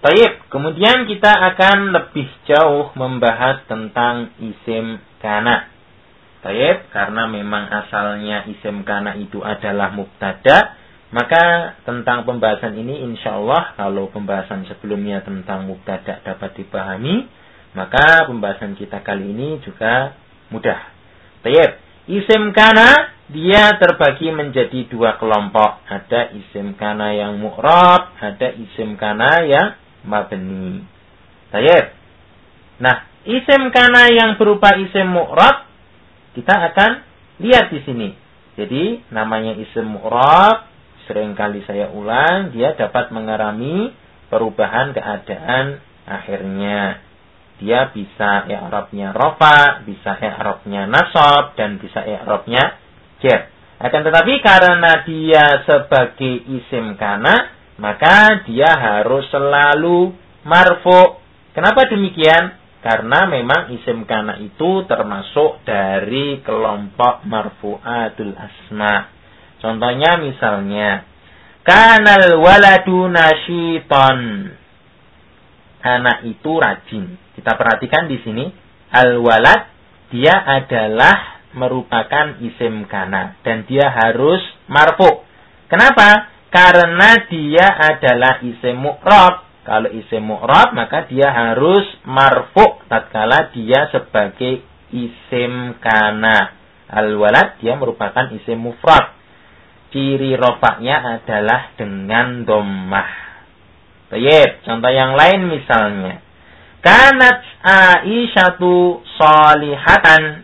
Taib, kemudian kita akan lebih jauh membahas tentang isim kana. Taib, karena memang asalnya isim kana itu adalah mubtada, maka tentang pembahasan ini insya Allah kalau pembahasan sebelumnya tentang mubtada dapat dipahami, maka pembahasan kita kali ini juga mudah. Taib, isim kana dia terbagi menjadi dua kelompok. Ada isim kana yang mu'rab, ada isim kana yang mabni. Tayyib. Nah, isim kana yang berupa isim mu'rab kita akan lihat di sini. Jadi, namanya isim mu'rab sering kali saya ulang, dia dapat mengalami perubahan keadaan akhirnya. Dia bisa i'rabnya rofa, bisa i'rabnya nasab dan bisa i'rabnya jar. Akan tetapi karena dia sebagai isim kana, maka dia harus selalu marfu. Kenapa demikian? Karena memang isim kana itu termasuk dari kelompok marfu'atul asma. Contohnya misalnya, kanal waladu nasyiton. Anak itu rajin. Kita perhatikan di sini, al-walad dia adalah merupakan isim kana dan dia harus marfu. Kenapa? Karena dia adalah isim mu'rab. Kalau isim mu'rab maka dia harus marfu tatkala dia sebagai isim kana. Al-walad dia merupakan isim mufrad. Ciri rofaknya adalah dengan dommah. Baik, contoh yang lain misalnya. Kanat Aisyatu solihatan.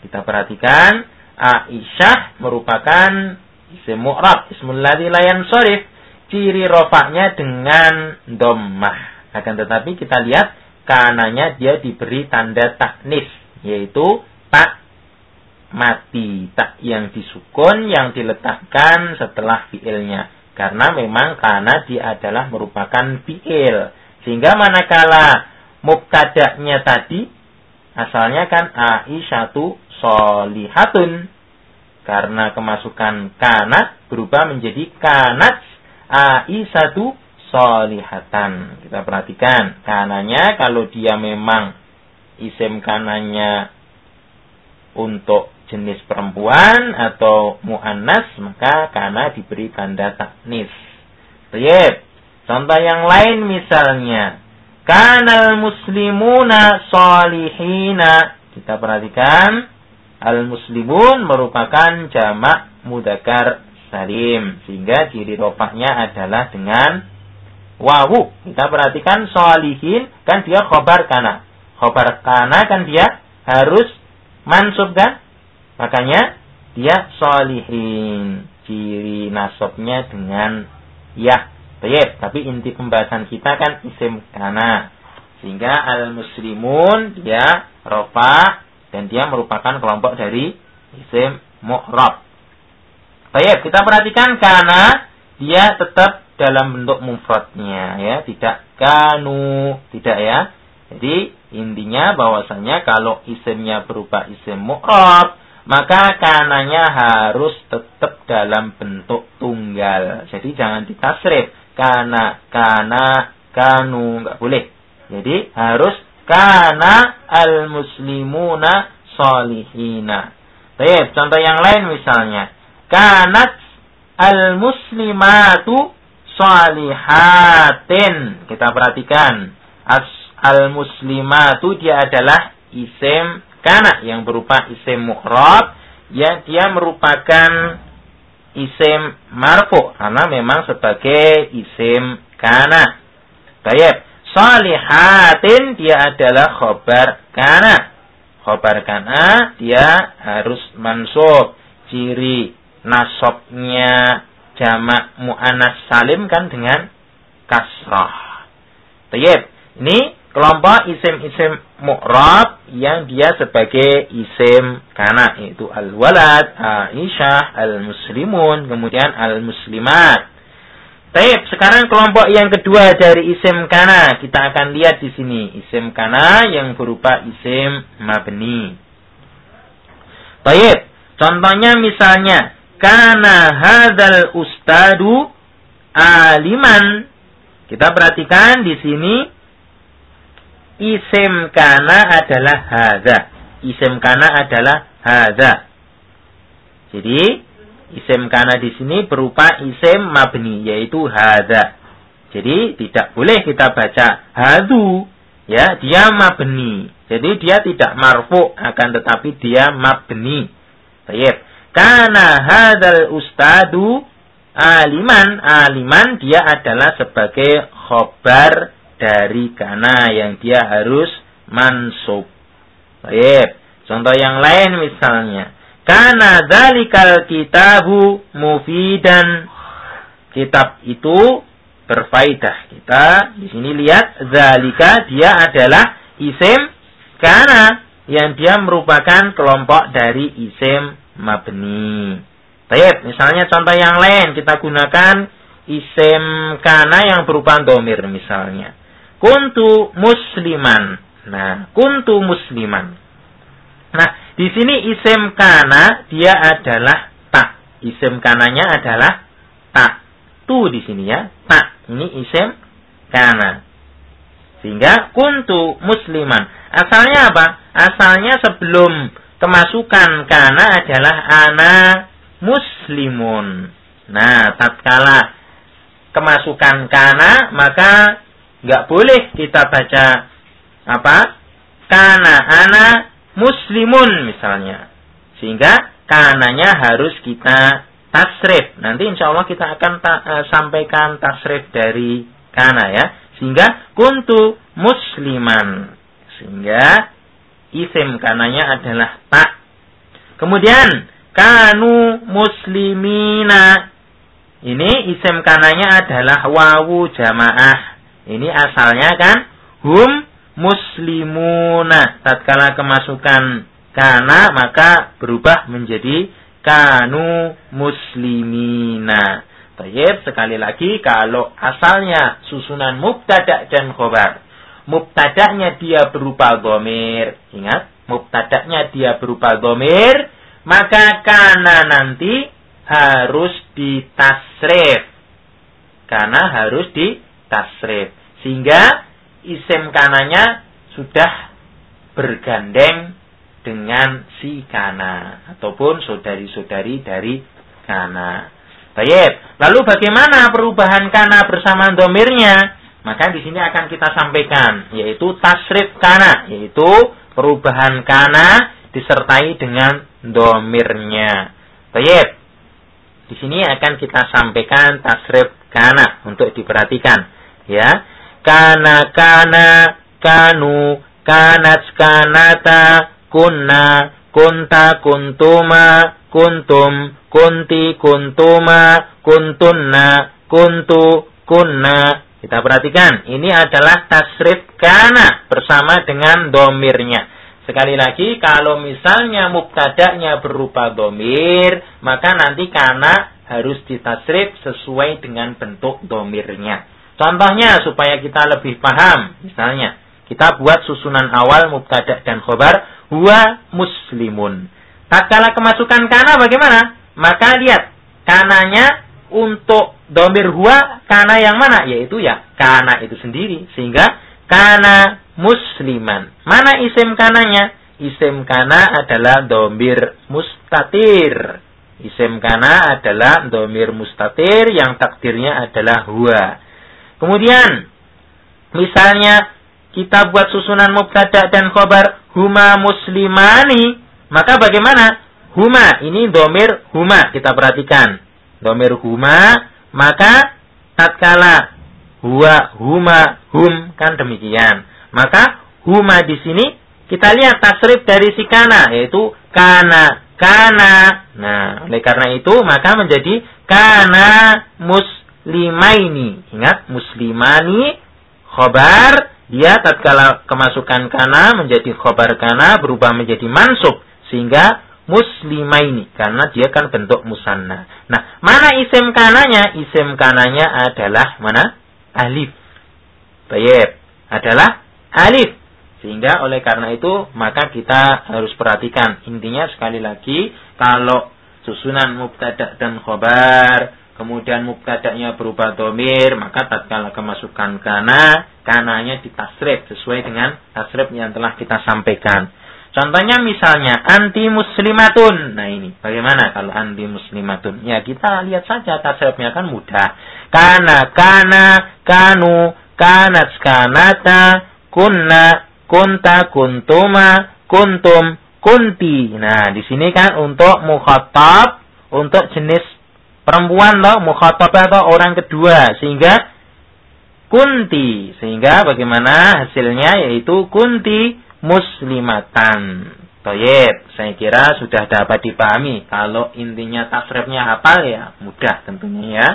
Kita perhatikan, Aisyah merupakan isim mu'rab, ismul ladzi la yansarif. Ciri rofaknya dengan dommah. Akan tetapi kita lihat kananya dia diberi tanda taknis, yaitu tak mati, tak yang disukun yang diletakkan setelah fiilnya. Karena memang karena dia adalah merupakan fiil. Sehingga manakala mubtada'nya tadi asalnya kan Aisyatu solihatun karena kemasukan kanat berubah menjadi kanat satu solihatan. Kita perhatikan kananya kalau dia memang isim kanannya untuk jenis perempuan atau mu'annas maka kana diberi tanda taknis. Baik. Contoh yang lain misalnya kanal muslimuna solihina. Kita perhatikan Al-muslimun merupakan jamak mudakar salim. Sehingga ciri rofaknya adalah dengan wawu. Kita perhatikan solihin kan dia khobar kana. Khobar kana kan dia harus mansub kan. Makanya dia solihin. Ciri nasabnya dengan ya. Baik, tapi inti pembahasan kita kan isim kana. Sehingga al-muslimun dia rofa dan dia merupakan kelompok dari isim mu'rab. Baik, kita perhatikan karena dia tetap dalam bentuk mufradnya ya, tidak kanu, tidak ya. Jadi intinya bahwasanya kalau isimnya berupa isim mu'rab, maka kananya harus tetap dalam bentuk tunggal. Jadi jangan ditasrif. Kana, kana, kanu, nggak boleh. Jadi harus kana al-muslimuna salihina. Baik, contoh yang lain misalnya. Kanat al-muslimatu salihatin. Kita perhatikan. Al-muslimatu dia adalah isim kana yang berupa isim mu'rab. Ya, dia merupakan isim marfu karena memang sebagai isim kana. Baik. Salihatin dia adalah khobar kana. Khobar kana dia harus mansub. Ciri nasabnya jamak mu'anas salim kan dengan kasrah. Tayyib. Ini kelompok isim-isim mu'rab yang dia sebagai isim kana yaitu al-walad, Aisyah, al-muslimun, kemudian al-muslimat. Baik, sekarang kelompok yang kedua dari isim kana. Kita akan lihat di sini. Isim kana yang berupa isim mabni. Baik, contohnya misalnya. Kana hadal ustadu aliman. Kita perhatikan di sini isim kana adalah hadza. Isim kana adalah hadza. Jadi isim kana di sini berupa isim mabni yaitu hadza. Jadi tidak boleh kita baca hadu ya, dia mabni. Jadi dia tidak marfu akan tetapi dia mabni. Baik. Karena hadal ustadu aliman, aliman dia adalah sebagai khobar dari kana yang dia harus mansub. Baik. Contoh yang lain misalnya. Karena dalikal kitabu mufidan. Kitab itu berfaidah. Kita di sini lihat zalika dia adalah isim karena yang dia merupakan kelompok dari isim mabni. Baik, misalnya contoh yang lain kita gunakan isim kana yang berupa domir misalnya. Kuntu musliman. Nah, kuntu musliman. Di sini isim kana dia adalah tak. Isim kananya adalah tak. Tu di sini ya, tak. Ini isim kana. Sehingga kuntu musliman. Asalnya apa? Asalnya sebelum kemasukan karena adalah ana muslimun. Nah, tatkala kemasukan kana maka nggak boleh kita baca apa? Kana ana muslimun misalnya. Sehingga kananya harus kita tasrif. Nanti insya Allah kita akan ta uh, sampaikan tasrif dari kana ya. Sehingga kuntu musliman. Sehingga isim kananya adalah tak. Kemudian kanu muslimina. Ini isim kananya adalah wawu jamaah. Ini asalnya kan hum muslimuna. Tatkala kemasukan kana maka berubah menjadi kanu muslimina. Tayyib sekali lagi kalau asalnya susunan mubtada dan khobar mubtada'nya dia berupa domir. Ingat, mubtada'nya dia berupa domir. Maka kana nanti harus ditasrif. Karena harus ditasrif. Sehingga isim kananya sudah bergandeng dengan si kana. Ataupun saudari-saudari dari kana. Baik. Lalu bagaimana perubahan kana bersama domirnya? Maka di sini akan kita sampaikan yaitu tasrif kana, yaitu perubahan kana disertai dengan domirnya. Baik. Di sini akan kita sampaikan tasrif kana untuk diperhatikan, ya. Kana kana kanu kanat kanata kunna kunta kuntuma kuntum kunti kuntuma kuntunna kuntu kunna kita perhatikan, ini adalah tasrif kana bersama dengan domirnya. Sekali lagi, kalau misalnya mubtada'nya berupa domir, maka nanti kana harus ditasrif sesuai dengan bentuk domirnya. Contohnya supaya kita lebih paham, misalnya kita buat susunan awal mubtada dan khobar, huwa muslimun. Tatkala kemasukan kana bagaimana? Maka lihat, kananya untuk domir huwa kana yang mana? Yaitu ya kana itu sendiri. Sehingga kana musliman. Mana isim kananya? Isim kana adalah domir mustatir. Isim kana adalah domir mustatir yang takdirnya adalah huwa. Kemudian, misalnya kita buat susunan mubtada dan khobar huma muslimani, maka bagaimana? Huma, ini domir huma, kita perhatikan domir huma, maka tatkala huwa huma hum kan demikian. Maka huma di sini kita lihat tasrif dari si kana yaitu kana kana. Nah, oleh karena itu maka menjadi kana muslimaini. Ingat muslimani khobar dia tatkala kemasukan kana menjadi khobar kana berubah menjadi mansub sehingga muslimaini karena dia kan bentuk musanna. Nah, mana isim kananya? Isim kananya adalah mana? Alif. Baik, adalah alif. Sehingga oleh karena itu maka kita harus perhatikan intinya sekali lagi kalau susunan mubtada dan khobar kemudian mubtada'nya berubah domir, maka tatkala kemasukan kana, kananya ditasrif sesuai dengan tasrif yang telah kita sampaikan. Contohnya misalnya anti muslimatun. Nah ini bagaimana kalau anti muslimatun? Ya kita lihat saja tasrifnya kan mudah. Kana, kana, kanu, kanat, kanata, kunna, kunta, kuntuma, kuntum, kunti. Nah, di sini kan untuk mukhatab, untuk jenis perempuan loh, mukhatab atau orang kedua. Sehingga kunti. Sehingga bagaimana hasilnya yaitu kunti muslimatan. Toyib, saya kira sudah dapat dipahami. Kalau intinya tasrifnya apa ya mudah tentunya ya.